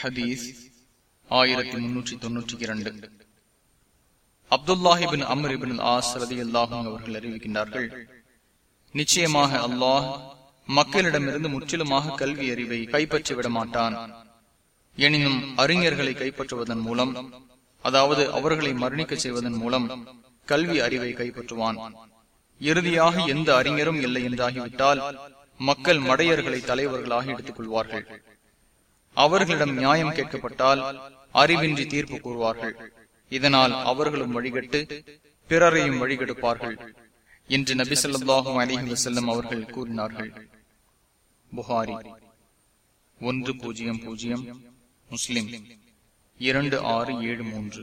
ஹதீஸ் ஆயிரத்தி முன்னூற்றி தொன்னூற்றி இரண்டு. அப்துல்லாஹிபின் அம்ரிபின் ஆஸ் ரதி அல்லாஹும் அவர்கள் அறிவிக்கின்றார்கள் நிச்சயமாக அல்லாஹ் மக்களிடமிருந்து முற்றிலுமாக கல்வி அறிவை கைப்பற்றி விட மாட்டான் எனினும் அறிஞர்களை கைப்பற்றுவதன் மூலம் அதாவது அவர்களை மரணிக்க செய்வதன் மூலம் கல்வி அறிவை கைப்பற்றுவான். இறுதியாக எந்த அறிஞரும் இல்லை என்றாகிவிட்டால் மக்கள் மடையர்களை தலைவர்களாக எடுத்துக் கொள்வார்கள். அவர்களிடம் நியாயம் கேட்கப்பட்டால் அறிவின்றி தீர்ப்பு கூறுவார்கள். இதனால் அவர்களும் வழிகட்டு பிறரையும் வழிகெடுப்பார்கள் என்று நபி சொல்லாஹும் அலிஹி வசல்லம் அவர்கள் கூறினார்கள். புகாரி ஒன்று பூஜ்ஜியம் பூஜ்ஜியம் முஸ்லிம் இரண்டு ஆறு ஏழு மூன்று.